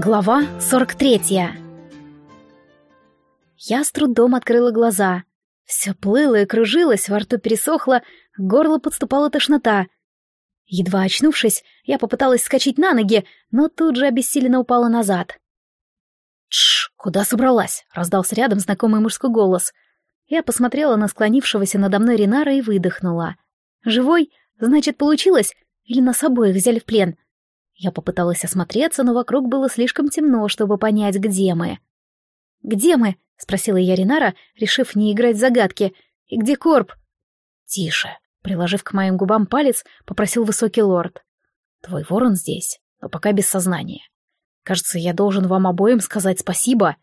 Глава 43 Я с трудом открыла глаза. Все плыло и кружилось, во рту пересохло, к горлу подступала тошнота. Едва очнувшись, я попыталась скачать на ноги, но тут же обессиленно упала назад. «Тш, куда собралась?» — раздался рядом знакомый мужской голос. Я посмотрела на склонившегося надо мной Ринара и выдохнула. «Живой? Значит, получилось? Или нас обоих взяли в плен?» Я попыталась осмотреться, но вокруг было слишком темно, чтобы понять, где мы. «Где мы?» — спросила я Ринара, решив не играть в загадки. «И где Корп?» «Тише», — приложив к моим губам палец, попросил высокий лорд. «Твой ворон здесь, но пока без сознания. Кажется, я должен вам обоим сказать спасибо».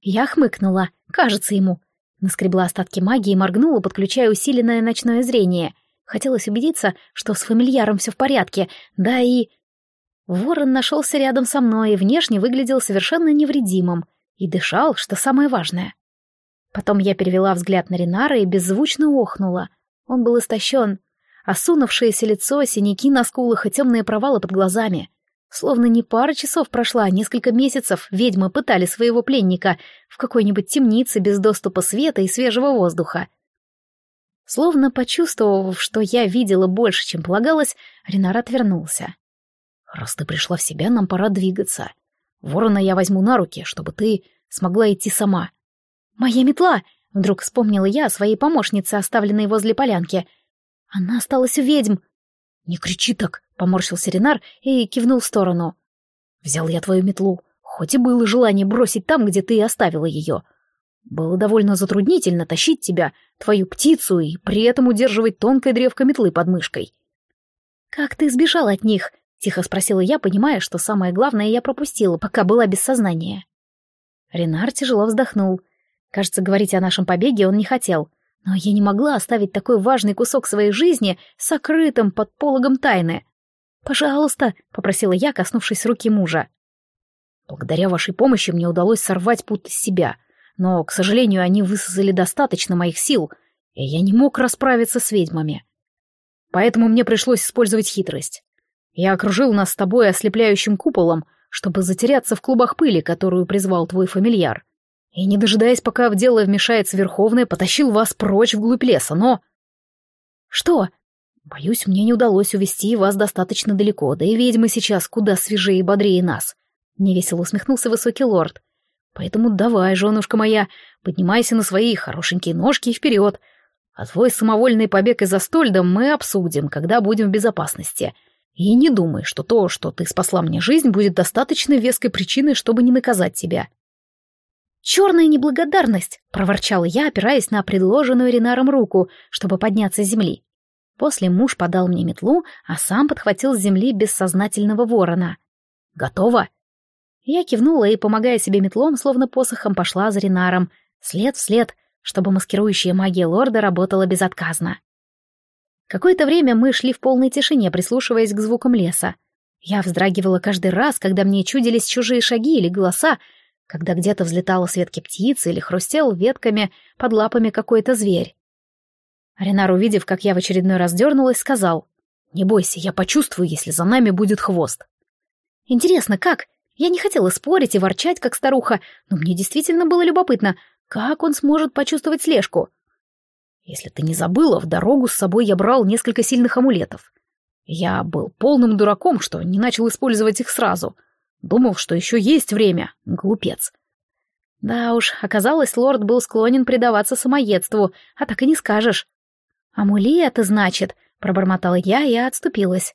Я хмыкнула. «Кажется ему». Наскребла остатки магии и моргнула, подключая усиленное ночное зрение. Хотелось убедиться, что с фамильяром все в порядке, да и... Ворон нашелся рядом со мной и внешне выглядел совершенно невредимым. И дышал, что самое важное. Потом я перевела взгляд на Ринара и беззвучно охнула. Он был истощен. Осунувшееся лицо, синяки на скулах и темные провалы под глазами. Словно не пара часов прошла, а несколько месяцев ведьмы пытали своего пленника в какой-нибудь темнице без доступа света и свежего воздуха. Словно почувствовав, что я видела больше, чем полагалось, Ренар отвернулся. Раз ты пришла в себя, нам пора двигаться. Ворона я возьму на руки, чтобы ты смогла идти сама. Моя метла! Вдруг вспомнила я о своей помощнице, оставленной возле полянки. Она осталась у ведьм. Не кричи так, поморщился Ренар и кивнул в сторону. Взял я твою метлу, хоть и было желание бросить там, где ты оставила ее. Было довольно затруднительно тащить тебя, твою птицу, и при этом удерживать тонкое древко метлы под мышкой. «Как ты сбежал от них?» Тихо спросила я, понимая, что самое главное я пропустила, пока была без сознания. Ренар тяжело вздохнул. Кажется, говорить о нашем побеге он не хотел. Но я не могла оставить такой важный кусок своей жизни сокрытым под пологом тайны. «Пожалуйста», — попросила я, коснувшись руки мужа. «Благодаря вашей помощи мне удалось сорвать путь из себя, но, к сожалению, они высосали достаточно моих сил, и я не мог расправиться с ведьмами. Поэтому мне пришлось использовать хитрость. Я окружил нас с тобой ослепляющим куполом, чтобы затеряться в клубах пыли, которую призвал твой фамильяр. И, не дожидаясь, пока в дело вмешается Верховная, потащил вас прочь вглубь леса, но... Что? Боюсь, мне не удалось увести вас достаточно далеко, да и ведьмы сейчас куда свежее и бодрее нас. Невесело усмехнулся высокий лорд. Поэтому давай, женушка моя, поднимайся на свои хорошенькие ножки и вперед. А твой самовольный побег из Астольда мы обсудим, когда будем в безопасности. И не думай, что то, что ты спасла мне жизнь, будет достаточно веской причиной, чтобы не наказать тебя. «Черная неблагодарность!» — проворчала я, опираясь на предложенную Ренаром руку, чтобы подняться с земли. После муж подал мне метлу, а сам подхватил с земли бессознательного ворона. «Готово?» Я кивнула и, помогая себе метлом, словно посохом, пошла за Ренаром, след в след, чтобы маскирующая магия лорда работала безотказно. Какое-то время мы шли в полной тишине, прислушиваясь к звукам леса. Я вздрагивала каждый раз, когда мне чудились чужие шаги или голоса, когда где-то взлетала с ветки птица или хрустел ветками под лапами какой-то зверь. Ренар, увидев, как я в очередной раз дернулась, сказал, «Не бойся, я почувствую, если за нами будет хвост». Интересно, как? Я не хотела спорить и ворчать, как старуха, но мне действительно было любопытно, как он сможет почувствовать слежку. Если ты не забыла, в дорогу с собой я брал несколько сильных амулетов. Я был полным дураком, что не начал использовать их сразу. Думал, что еще есть время. Глупец. Да уж, оказалось, лорд был склонен предаваться самоедству, а так и не скажешь. «Амулеты, значит», — пробормотала я и отступилась.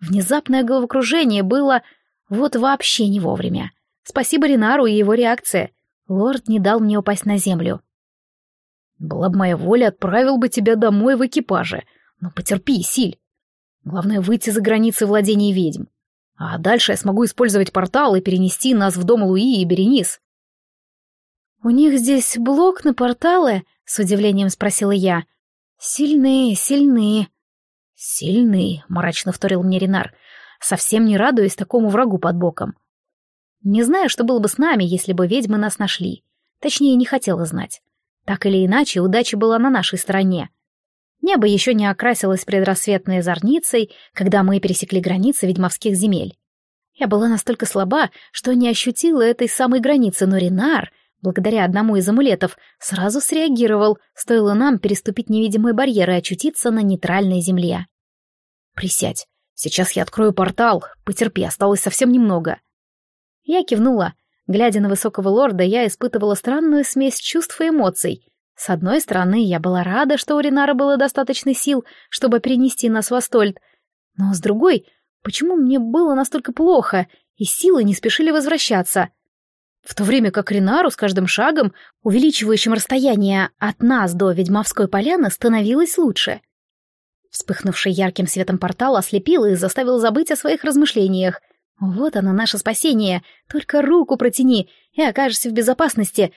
Внезапное головокружение было вот вообще не вовремя. Спасибо Ринару и его реакции. Лорд не дал мне упасть на землю. Была бы моя воля, отправил бы тебя домой в экипаже. Но потерпи, Силь. Главное, выйти за границы владений ведьм. А дальше я смогу использовать портал и перенести нас в дом Луи и Беренис. «У них здесь блок на порталы?» — с удивлением спросила я. «Сильные, сильные». «Сильные», — мрачно вторил мне Ренар, совсем не радуясь такому врагу под боком. Не знаю, что было бы с нами, если бы ведьмы нас нашли. Точнее, не хотела знать. Так или иначе, удача была на нашей стороне. Небо еще не окрасилось предрассветной зорницей, когда мы пересекли границы ведьмовских земель. Я была настолько слаба, что не ощутила этой самой границы, но Ренар, благодаря одному из амулетов, сразу среагировал, стоило нам переступить невидимые барьеры и очутиться на нейтральной земле. «Присядь. Сейчас я открою портал. Потерпи, осталось совсем немного». Я кивнула. Глядя на высокого лорда, я испытывала странную смесь чувств и эмоций. С одной стороны, я была рада, что у Ренара было достаточно сил, чтобы перенести нас в Астольд, но с другой, почему мне было настолько плохо, и силы не спешили возвращаться? В то время как Ренару с каждым шагом, увеличивающим расстояние от нас до Ведьмовской поляны, становилось лучше. Вспыхнувший ярким светом портал ослепил и заставил забыть о своих размышлениях. Вот оно, наше спасение. Только руку протяни, и окажешься в безопасности.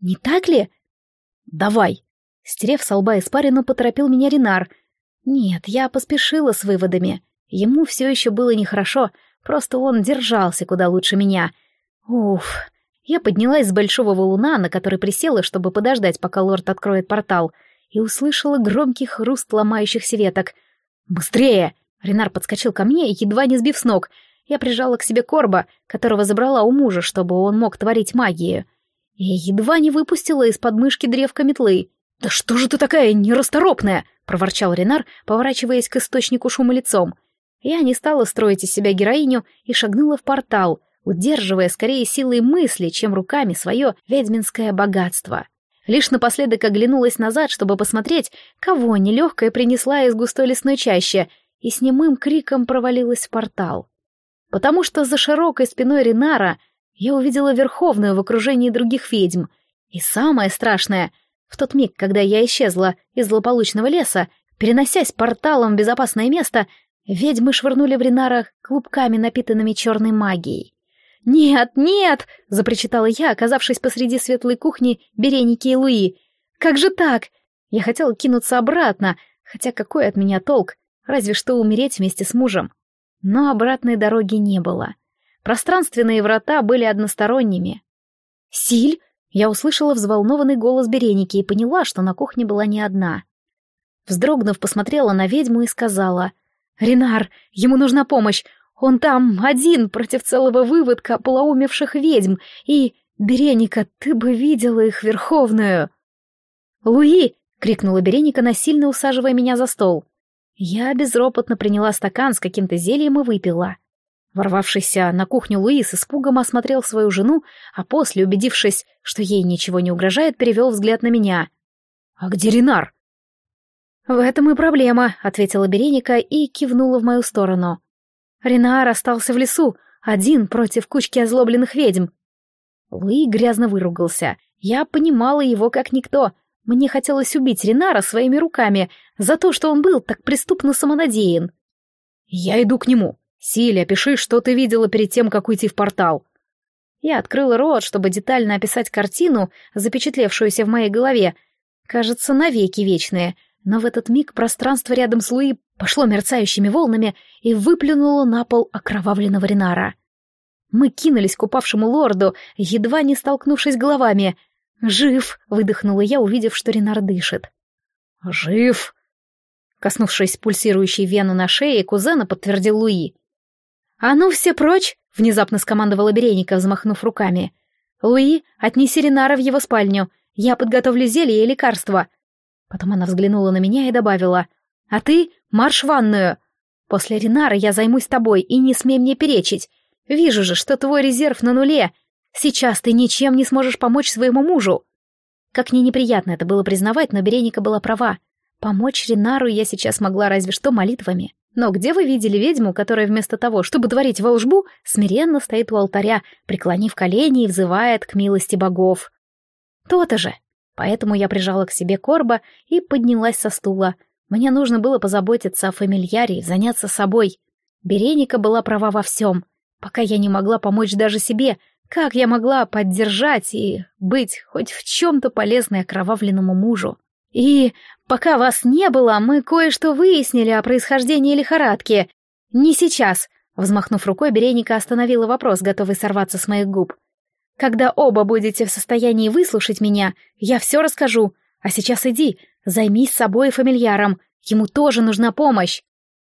Не так ли? Давай. Стерев со лба испарину, поторопил меня Ренар. Нет, я поспешила с выводами. Ему все еще было нехорошо, просто он держался куда лучше меня. Уф. Я поднялась с большого валуна, на который присела, чтобы подождать, пока лорд откроет портал, и услышала громкий хруст ломающихся веток. «Быстрее!» Ренар подскочил ко мне, едва не сбив с ног. Я прижала к себе корба, которого забрала у мужа, чтобы он мог творить магию. И едва не выпустила из подмышки древка метлы. «Да что же ты такая нерасторопная?» — проворчал Ренар, поворачиваясь к источнику шума лицом. Я не стала строить из себя героиню и шагнула в портал, удерживая скорее силой мысли, чем руками свое ведьминское богатство. Лишь напоследок оглянулась назад, чтобы посмотреть, кого нелегкая принесла из густой лесной чащи, и с немым криком провалилась в портал. Потому что за широкой спиной Ренара я увидела Верховную в окружении других ведьм. И самое страшное, в тот миг, когда я исчезла из злополучного леса, переносясь порталом в безопасное место, ведьмы швырнули в Ренара клубками, напитанными черной магией. «Нет, нет!» — запричитала я, оказавшись посреди светлой кухни Береники и Луи. «Как же так?» Я хотела кинуться обратно, хотя какой от меня толк, разве что умереть вместе с мужем. Но обратной дороги не было. Пространственные врата были односторонними. «Силь!» Я услышала взволнованный голос Береники и поняла, что на кухне была не одна. Вздрогнув, посмотрела на ведьму и сказала, «Ренар, ему нужна помощь, он там один против целого выводка полоумевших ведьм, и, Береника, ты бы видела их верховную!» «Луи!» — крикнула Береника, насильно усаживая меня за стол. Я безропотно приняла стакан с каким-то зельем и выпила. Ворвавшийся на кухню Луи с испугом осмотрел свою жену, а после, убедившись, что ей ничего не угрожает, перевел взгляд на меня. «А где Ренар?» «В этом и проблема», — ответила Береника и кивнула в мою сторону. Ренар остался в лесу, один против кучки озлобленных ведьм. Луи грязно выругался. Я понимала его как никто. Мне хотелось убить Ренара своими руками за то, что он был так преступно самонадеян. «Я иду к нему», «Силя, опиши, что ты видела перед тем, как уйти в портал». Я открыла рот, чтобы детально описать картину, запечатлевшуюся в моей голове. Кажется, навеки вечные, но в этот миг пространство рядом с Луи пошло мерцающими волнами и выплюнуло на пол окровавленного Ренара. Мы кинулись к упавшему лорду, едва не столкнувшись головами. «Жив!» — выдохнула я, увидев, что Ренар дышит. «Жив!» Коснувшись пульсирующей вены на шее, кузена подтвердил Луи. «А ну все прочь!» — внезапно скомандовала Береника, взмахнув руками. «Луи, отнеси Ренара в его спальню. Я подготовлю зелье и лекарства». Потом она взглянула на меня и добавила. «А ты марш в ванную. После Ренара я займусь тобой, и не смей мне перечить. Вижу же, что твой резерв на нуле. Сейчас ты ничем не сможешь помочь своему мужу». Как мне неприятно это было признавать, но Береника была права. Помочь Ренару я сейчас могла разве что молитвами. Но где вы видели ведьму, которая вместо того, чтобы творить волшбу, смиренно стоит у алтаря, преклонив колени и взывает к милости богов? То-то же. Поэтому я прижала к себе корба и поднялась со стула. Мне нужно было позаботиться о фамильяре, заняться собой. Береника была права во всем. Пока я не могла помочь даже себе, как я могла поддержать и быть хоть в чем-то полезной окровавленному мужу? И пока вас не было, мы кое-что выяснили о происхождении лихорадки. Не сейчас, взмахнув рукой, Береника остановила вопрос, готовый сорваться с моих губ. Когда оба будете в состоянии выслушать меня, я все расскажу. А сейчас иди, займись собой и фамильяром. Ему тоже нужна помощь.